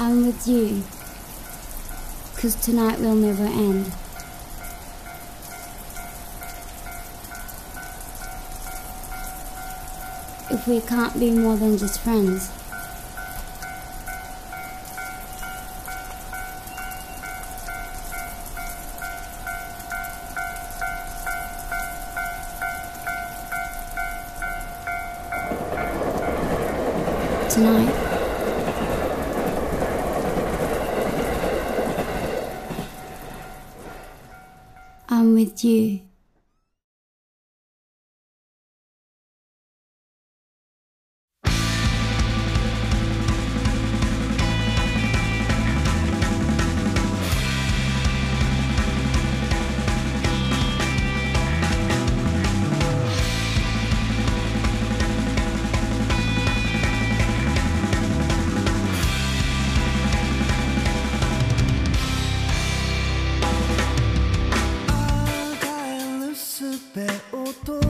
I'm with you. Cause tonight will never end. If we can't be more than just friends. Tonight. I'm with you. べをと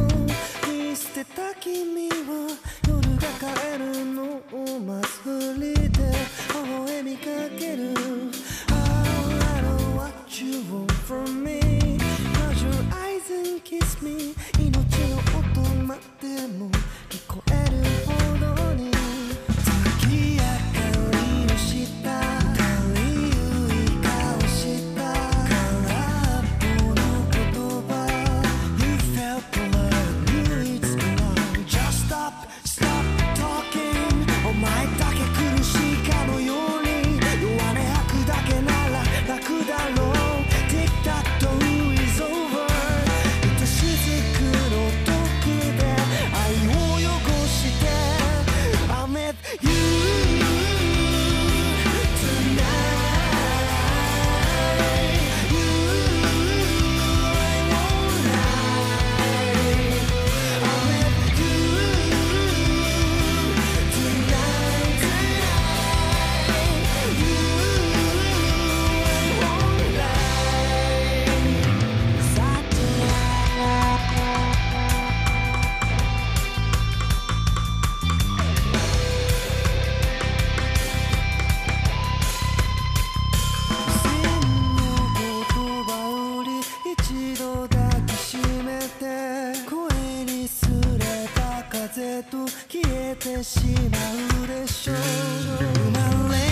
見捨てた君は夜が帰るのを待つふりで微笑みかけるれてしまうでしょう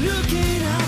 looking out.